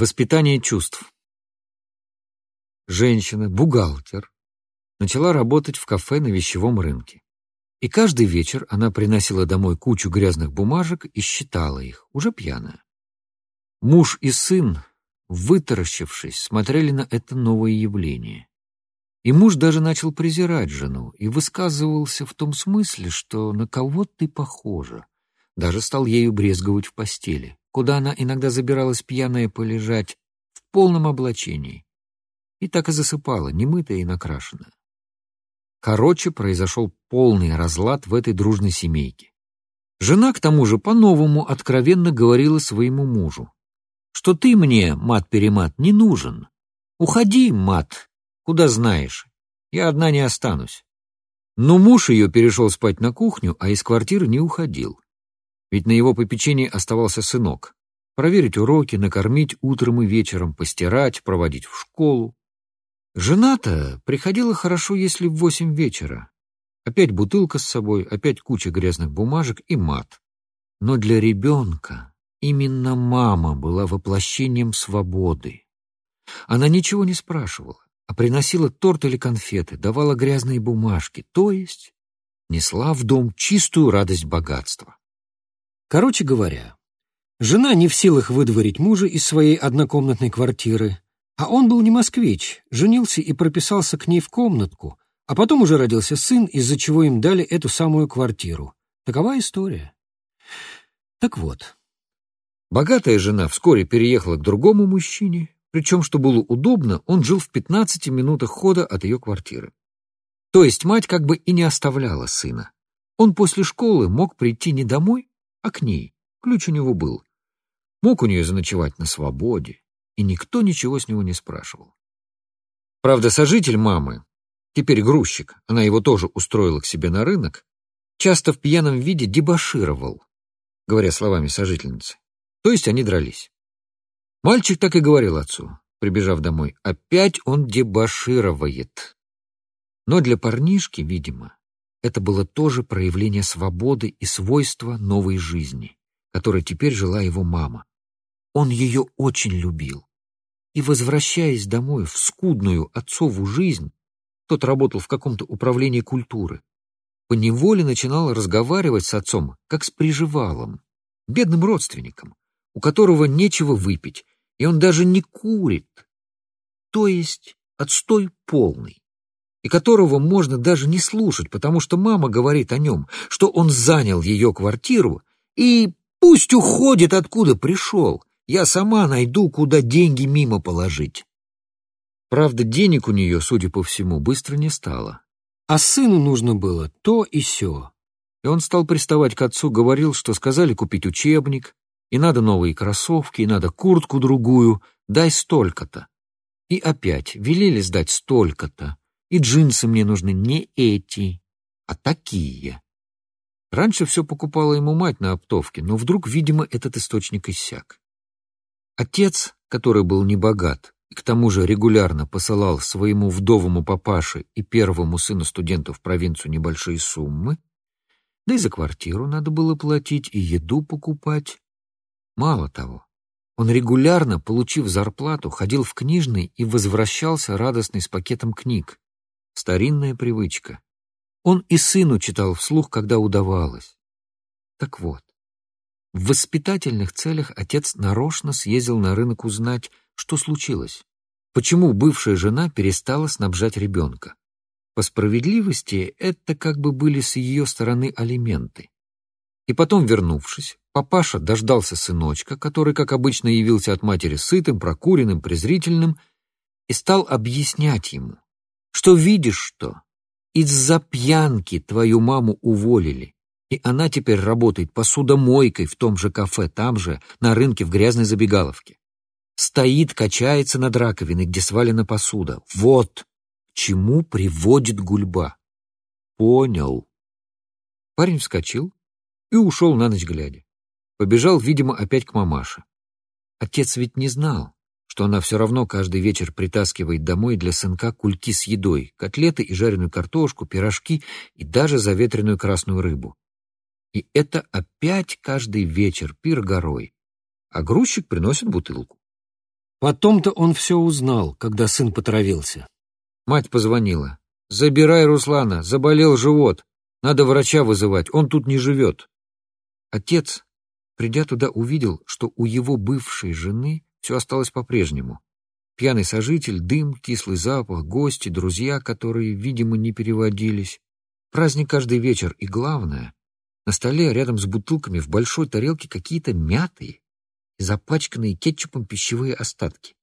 Воспитание чувств. Женщина, бухгалтер, начала работать в кафе на вещевом рынке. И каждый вечер она приносила домой кучу грязных бумажек и считала их, уже пьяная. Муж и сын, вытаращившись, смотрели на это новое явление. И муж даже начал презирать жену и высказывался в том смысле, что на кого ты похожа. Даже стал ею брезговать в постели куда она иногда забиралась пьяная полежать в полном облачении. И так и засыпала, немытая и накрашенная. Короче, произошел полный разлад в этой дружной семейке. Жена, к тому же, по-новому откровенно говорила своему мужу, что ты мне, мат-перемат, не нужен. Уходи, мат, куда знаешь, я одна не останусь. Но муж ее перешел спать на кухню, а из квартиры не уходил ведь на его попечении оставался сынок. Проверить уроки, накормить утром и вечером, постирать, проводить в школу. Жена-то приходила хорошо, если в восемь вечера. Опять бутылка с собой, опять куча грязных бумажек и мат. Но для ребенка именно мама была воплощением свободы. Она ничего не спрашивала, а приносила торт или конфеты, давала грязные бумажки, то есть несла в дом чистую радость богатства. Короче говоря, жена не в силах выдворить мужа из своей однокомнатной квартиры, а он был не москвич, женился и прописался к ней в комнатку, а потом уже родился сын, из-за чего им дали эту самую квартиру. Такова история. Так вот, богатая жена вскоре переехала к другому мужчине, причем, что было удобно, он жил в 15 минутах хода от ее квартиры. То есть мать как бы и не оставляла сына. Он после школы мог прийти не домой, а к ней. Ключ у него был. Мог у нее заночевать на свободе, и никто ничего с него не спрашивал. Правда, сожитель мамы, теперь грузчик, она его тоже устроила к себе на рынок, часто в пьяном виде дебошировал, говоря словами сожительницы. То есть они дрались. Мальчик так и говорил отцу, прибежав домой, опять он дебошировает. Но для парнишки, видимо, это было тоже проявление свободы и свойства новой жизни, которой теперь жила его мама. Он ее очень любил. И, возвращаясь домой в скудную отцову жизнь, тот работал в каком-то управлении культуры, поневоле начинал разговаривать с отцом, как с приживалом, бедным родственником, у которого нечего выпить, и он даже не курит. То есть отстой полный и которого можно даже не слушать, потому что мама говорит о нем, что он занял ее квартиру, и пусть уходит, откуда пришел. Я сама найду, куда деньги мимо положить. Правда, денег у нее, судя по всему, быстро не стало. А сыну нужно было то и сё. И он стал приставать к отцу, говорил, что сказали купить учебник, и надо новые кроссовки, и надо куртку другую, дай столько-то. И опять велели сдать столько-то. И джинсы мне нужны не эти, а такие. Раньше все покупала ему мать на оптовке, но вдруг, видимо, этот источник иссяк. Отец, который был небогат и к тому же регулярно посылал своему вдовому папаше и первому сыну студента в провинцию небольшие суммы, да и за квартиру надо было платить и еду покупать. Мало того, он регулярно, получив зарплату, ходил в книжный и возвращался радостный с пакетом книг. Старинная привычка. Он и сыну читал вслух, когда удавалось. Так вот, в воспитательных целях отец нарочно съездил на рынок узнать, что случилось, почему бывшая жена перестала снабжать ребенка. По справедливости, это как бы были с ее стороны алименты. И потом, вернувшись, папаша дождался сыночка, который, как обычно, явился от матери сытым, прокуренным, презрительным, и стал объяснять ему, что видишь что? Из-за пьянки твою маму уволили, и она теперь работает посудомойкой в том же кафе, там же, на рынке в грязной забегаловке. Стоит, качается над раковиной, где свалена посуда. Вот к чему приводит гульба. Понял. Парень вскочил и ушел на ночь глядя. Побежал, видимо, опять к мамаше. Отец ведь не знал, что она все равно каждый вечер притаскивает домой для сынка кульки с едой, котлеты и жареную картошку, пирожки и даже заветренную красную рыбу. И это опять каждый вечер пир горой, а грузчик приносит бутылку. Потом-то он все узнал, когда сын потравился. Мать позвонила. «Забирай Руслана, заболел живот. Надо врача вызывать, он тут не живет». Отец, придя туда, увидел, что у его бывшей жены все осталось по-прежнему. Пьяный сожитель, дым, кислый запах, гости, друзья, которые, видимо, не переводились. Праздник каждый вечер, и главное, на столе рядом с бутылками в большой тарелке какие-то мятые и запачканные кетчупом пищевые остатки.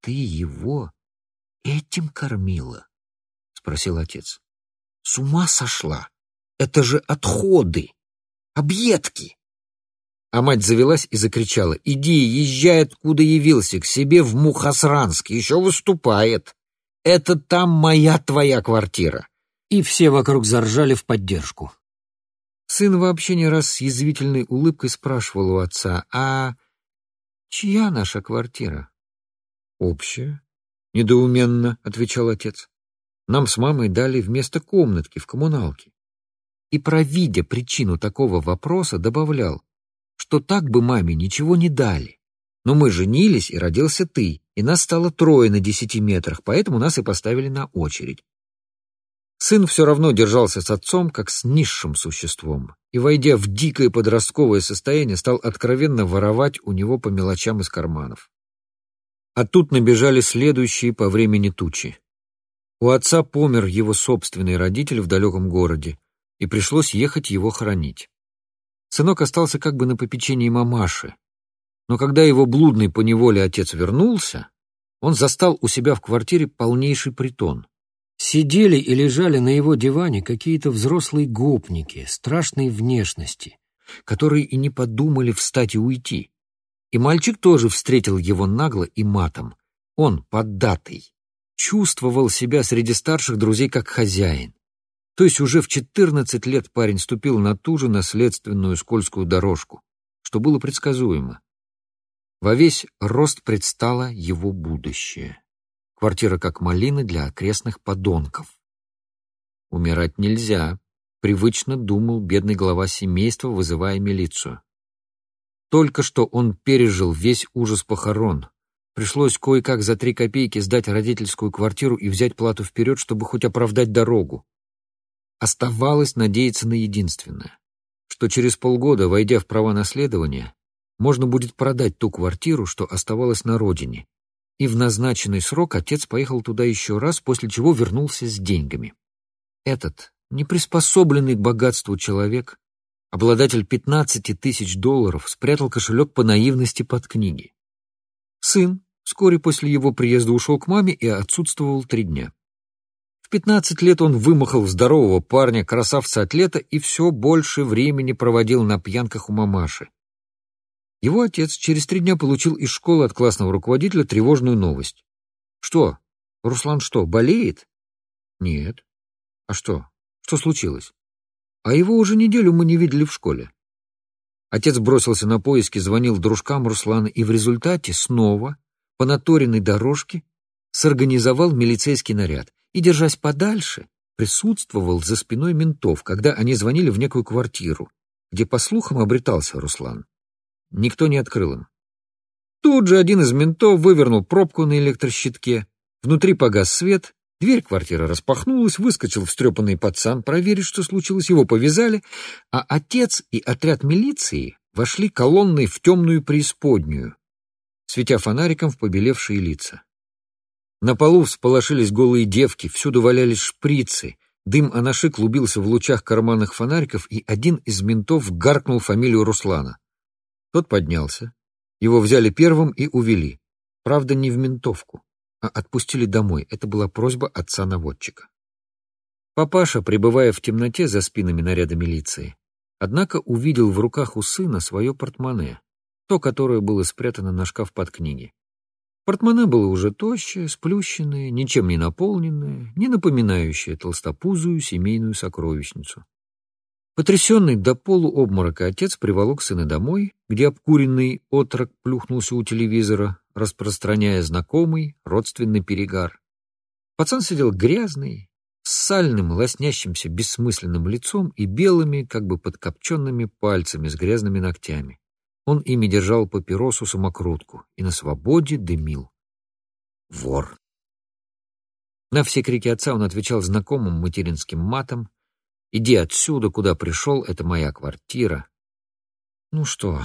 «Ты его этим кормила?» — спросил отец. «С ума сошла! Это же отходы! Объедки!» А мать завелась и закричала. «Иди, езжай, откуда явился, к себе в Мухасранск, еще выступает. Это там моя твоя квартира». И все вокруг заржали в поддержку. Сын вообще не раз с язвительной улыбкой спрашивал у отца, «А чья наша квартира?» «Общая», — недоуменно отвечал отец. «Нам с мамой дали вместо комнатки в коммуналке». И, провидя причину такого вопроса, добавлял, что так бы маме ничего не дали. Но мы женились, и родился ты, и нас стало трое на десяти метрах, поэтому нас и поставили на очередь. Сын все равно держался с отцом, как с низшим существом, и, войдя в дикое подростковое состояние, стал откровенно воровать у него по мелочам из карманов. А тут набежали следующие по времени тучи. У отца помер его собственный родитель в далеком городе, и пришлось ехать его хоронить. Сынок остался как бы на попечении мамаши, но когда его блудный поневоле отец вернулся, он застал у себя в квартире полнейший притон. Сидели и лежали на его диване какие-то взрослые гопники страшной внешности, которые и не подумали встать и уйти. И мальчик тоже встретил его нагло и матом. Он, поддатый, чувствовал себя среди старших друзей как хозяин. То есть уже в 14 лет парень ступил на ту же наследственную скользкую дорожку, что было предсказуемо. Во весь рост предстало его будущее. Квартира как малина для окрестных подонков. Умирать нельзя, привычно думал бедный глава семейства, вызывая милицию. Только что он пережил весь ужас похорон. Пришлось кое-как за три копейки сдать родительскую квартиру и взять плату вперед, чтобы хоть оправдать дорогу. Оставалось надеяться на единственное, что через полгода, войдя в права наследования, можно будет продать ту квартиру, что оставалась на родине, и в назначенный срок отец поехал туда еще раз, после чего вернулся с деньгами. Этот, неприспособленный к богатству человек, обладатель 15 тысяч долларов, спрятал кошелек по наивности под книги. Сын вскоре после его приезда ушел к маме и отсутствовал три дня. В 15 лет он вымахал здорового парня, красавца-атлета и все больше времени проводил на пьянках у мамаши. Его отец через три дня получил из школы от классного руководителя тревожную новость. «Что? Руслан что, болеет?» «Нет». «А что? Что случилось?» «А его уже неделю мы не видели в школе». Отец бросился на поиски, звонил дружкам Руслана и в результате снова по наторенной дорожке сорганизовал милицейский наряд и, держась подальше, присутствовал за спиной ментов, когда они звонили в некую квартиру, где, по слухам, обретался Руслан. Никто не открыл им. Тут же один из ментов вывернул пробку на электрощитке, внутри погас свет, дверь квартиры распахнулась, выскочил встрепанный пацан проверить, что случилось, его повязали, а отец и отряд милиции вошли колонной в темную преисподнюю, светя фонариком в побелевшие лица. На полу всполошились голые девки, всюду валялись шприцы, дым анаши клубился в лучах карманных фонариков, и один из ментов гаркнул фамилию Руслана. Тот поднялся. Его взяли первым и увели. Правда, не в ментовку, а отпустили домой. Это была просьба отца-наводчика. Папаша, пребывая в темноте за спинами наряда милиции, однако увидел в руках у сына свое портмоне, то, которое было спрятано на шкаф под книги. Портмоне было уже тощее, сплющенное, ничем не наполненное, не напоминающее толстопузую семейную сокровищницу. Потрясенный до полуобморока отец приволок сына домой, где обкуренный отрок плюхнулся у телевизора, распространяя знакомый родственный перегар. Пацан сидел грязный, с сальным, лоснящимся бессмысленным лицом и белыми, как бы подкопченными пальцами с грязными ногтями. Он ими держал папиросу-самокрутку и на свободе дымил. Вор. На все крики отца он отвечал знакомым материнским матом. «Иди отсюда, куда пришел, это моя квартира». Ну что,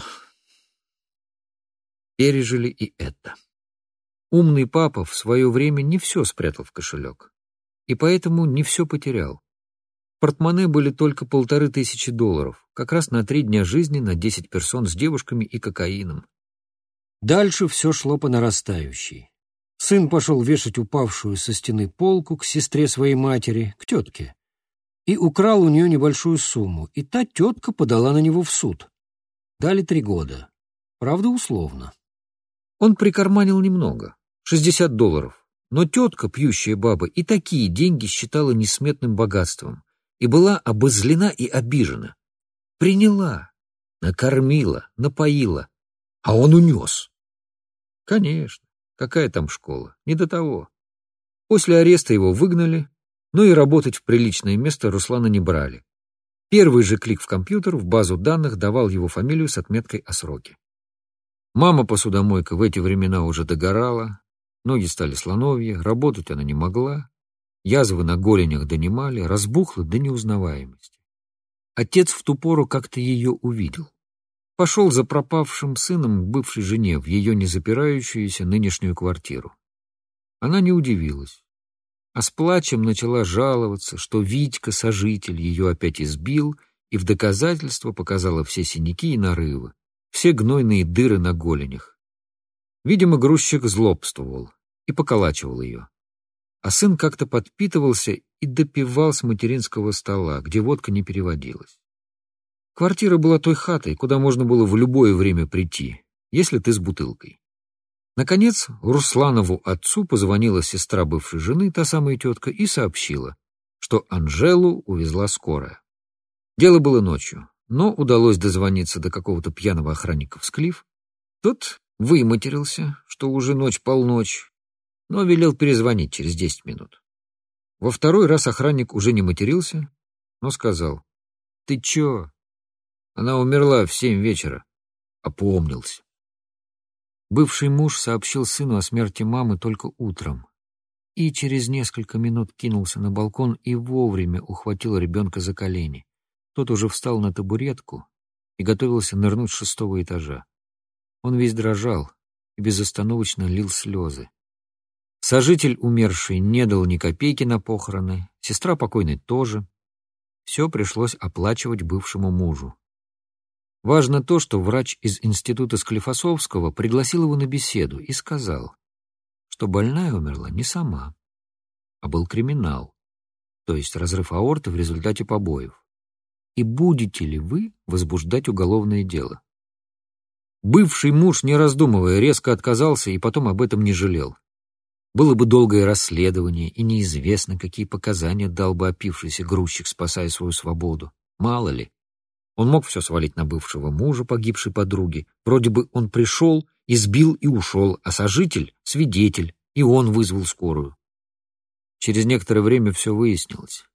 пережили и это. Умный папа в свое время не все спрятал в кошелек, и поэтому не все потерял. Портмоне были только полторы тысячи долларов, как раз на три дня жизни на десять персон с девушками и кокаином. Дальше все шло по нарастающей. Сын пошел вешать упавшую со стены полку к сестре своей матери, к тетке, и украл у нее небольшую сумму, и та тетка подала на него в суд. Дали три года. Правда, условно. Он прикарманил немного, 60 долларов, но тетка, пьющая баба, и такие деньги считала несметным богатством и была обозлена и обижена. Приняла, накормила, напоила, а он унес. Конечно. Какая там школа? Не до того. После ареста его выгнали, но и работать в приличное место Руслана не брали. Первый же клик в компьютер в базу данных давал его фамилию с отметкой о сроке. Мама-посудомойка в эти времена уже догорала, ноги стали слоновья, работать она не могла, язвы на голенях донимали, разбухла до неузнаваемости. Отец в ту пору как-то ее увидел. Пошел за пропавшим сыном к бывшей жене в ее незапирающуюся нынешнюю квартиру. Она не удивилась, а с плачем начала жаловаться, что Витька, сожитель, ее опять избил и в доказательство показала все синяки и нарывы, все гнойные дыры на голенях. Видимо, грузчик злобствовал и поколачивал ее. А сын как-то подпитывался и допивал с материнского стола, где водка не переводилась. Квартира была той хатой, куда можно было в любое время прийти, если ты с бутылкой. Наконец, Русланову отцу позвонила сестра бывшей жены, та самая тетка, и сообщила, что Анжелу увезла скорая. Дело было ночью, но удалось дозвониться до какого-то пьяного охранника в Склиф. Тот выматерился, что уже ночь-полночь, но велел перезвонить через десять минут. Во второй раз охранник уже не матерился, но сказал, «Ты чё, она умерла в семь вечера. Опомнился. Бывший муж сообщил сыну о смерти мамы только утром. И через несколько минут кинулся на балкон и вовремя ухватил ребенка за колени. Тот уже встал на табуретку и готовился нырнуть с шестого этажа. Он весь дрожал и безостановочно лил слезы. Сожитель умерший не дал ни копейки на похороны, сестра покойной тоже. Все пришлось оплачивать бывшему мужу. Важно то, что врач из института Склифосовского пригласил его на беседу и сказал, что больная умерла не сама, а был криминал, то есть разрыв аорты в результате побоев. И будете ли вы возбуждать уголовное дело? Бывший муж, не раздумывая, резко отказался и потом об этом не жалел. Было бы долгое расследование, и неизвестно, какие показания дал бы опившийся грузчик, спасая свою свободу. Мало ли, он мог все свалить на бывшего мужа погибшей подруги. Вроде бы он пришел, избил и ушел, а сожитель — свидетель, и он вызвал скорую. Через некоторое время все выяснилось.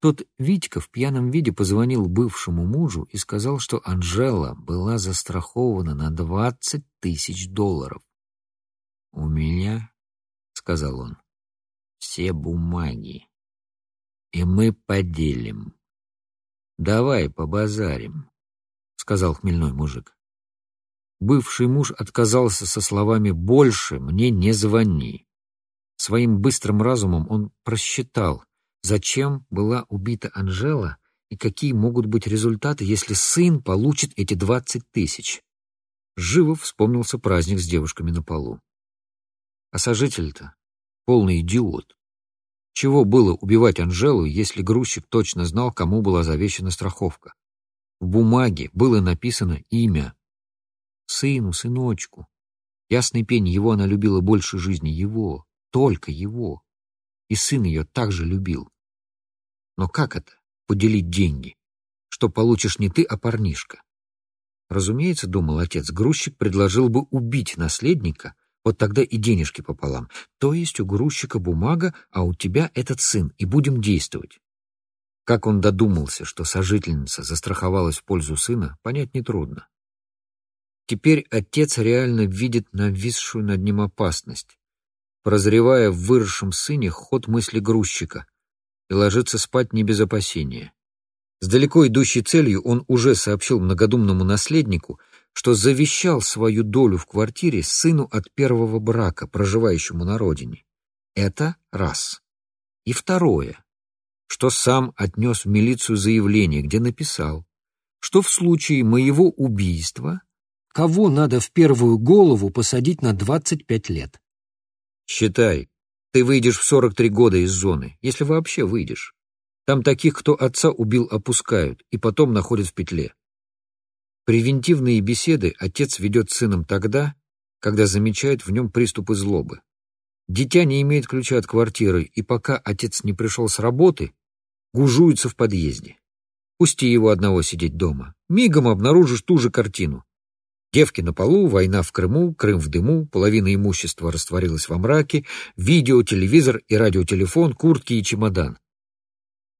Тот Витька в пьяном виде позвонил бывшему мужу и сказал, что Анжела была застрахована на двадцать тысяч долларов. «У меня, — сказал он, — все бумаги, и мы поделим». «Давай побазарим», — сказал хмельной мужик. Бывший муж отказался со словами «больше мне не звони». Своим быстрым разумом он просчитал, зачем была убита Анжела и какие могут быть результаты, если сын получит эти двадцать тысяч. Живо вспомнился праздник с девушками на полу. А сожитель-то полный идиот. Чего было убивать Анжелу, если грузчик точно знал, кому была завещана страховка? В бумаге было написано имя. Сыну, сыночку. Ясный пень, его она любила больше жизни, его, только его. И сын ее также любил. Но как это, поделить деньги? Что получишь не ты, а парнишка? Разумеется, думал отец, грузчик предложил бы убить наследника, вот тогда и денежки пополам. То есть у грузчика бумага, а у тебя этот сын, и будем действовать. Как он додумался, что сожительница застраховалась в пользу сына, понять нетрудно. Теперь отец реально видит нависшую над ним опасность, прозревая в выросшем сыне ход мысли грузчика, и ложится спать не без опасения. С далеко идущей целью он уже сообщил многодумному наследнику, что завещал свою долю в квартире сыну от первого брака, проживающему на родине. Это раз. И второе, что сам отнес в милицию заявление, где написал, что в случае моего убийства кого надо в первую голову посадить на 25 лет. Считай, ты выйдешь в 43 года из зоны, если вообще выйдешь. Там таких, кто отца убил, опускают и потом находят в петле. Превентивные беседы отец ведет с сыном тогда, когда замечает в нем приступы злобы. Дитя не имеет ключа от квартиры, и пока отец не пришел с работы, гужуется в подъезде. Пусти его одного сидеть дома. Мигом обнаружишь ту же картину. Девки на полу, война в Крыму, Крым в дыму, половина имущества растворилась во мраке, видео, телевизор и радиотелефон, куртки и чемодан.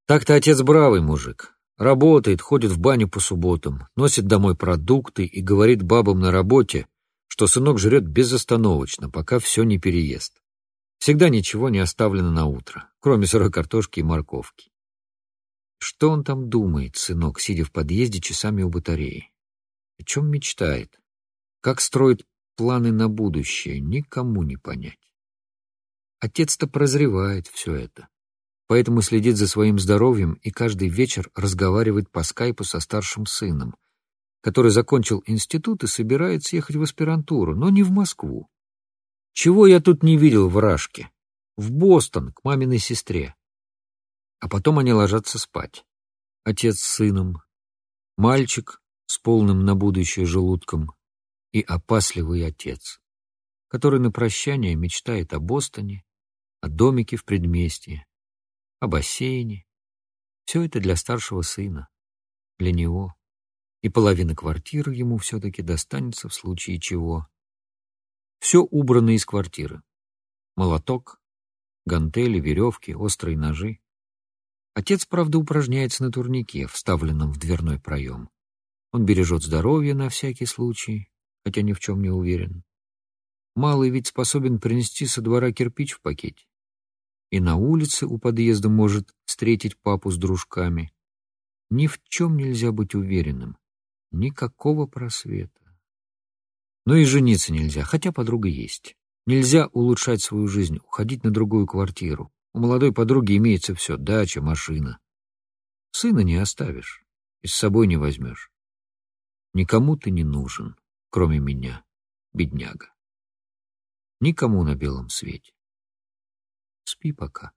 Так-то отец бравый мужик. Работает, ходит в баню по субботам, носит домой продукты и говорит бабам на работе, что сынок жрет безостановочно, пока все не переест. Всегда ничего не оставлено на утро, кроме сырой картошки и морковки. Что он там думает, сынок, сидя в подъезде часами у батареи? О чем мечтает? Как строит планы на будущее, никому не понять. Отец-то прозревает все это, поэтому следит за своим здоровьем и каждый вечер разговаривает по скайпу со старшим сыном, который закончил институт и собирается ехать в аспирантуру, но не в Москву. Чего я тут не видел в Рашке? В Бостон, к маминой сестре. А потом они ложатся спать. Отец с сыном, мальчик с полным на будущее желудком, и опасливый отец, который на прощание мечтает о Бостоне, о домике в предместье, о бассейне. Все это для старшего сына, для него. И половина квартиры ему все-таки достанется в случае чего. Все убрано из квартиры. Молоток, гантели, веревки, острые ножи. Отец, правда, упражняется на турнике, вставленном в дверной проем. Он бережет здоровье на всякий случай, хотя ни в чем не уверен. Малый ведь способен принести со двора кирпич в пакете. И на улице у подъезда может встретить папу с дружками. Ни в чем нельзя быть уверенным. Никакого просвета. Но и жениться нельзя, хотя подруга есть. Нельзя улучшать свою жизнь, уходить на другую квартиру. У молодой подруги имеется все — дача, машина. Сына не оставишь и с собой не возьмешь. Никому ты не нужен кроме меня, бедняга. Никому на белом свете. Спи пока.